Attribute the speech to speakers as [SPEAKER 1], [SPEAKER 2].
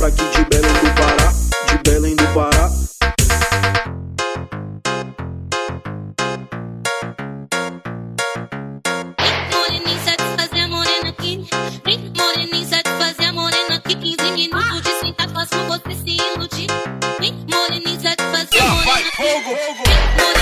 [SPEAKER 1] pra que de Belém do Pará, de Belém do Pará.
[SPEAKER 2] Moreninha, satisfazer a morena aqui. Moreninha, satisfazer a morena aqui. 15 minutos de sentar, faço você se iludir. Moreninha, fazer a morena aqui. Vai, fogo, fogo.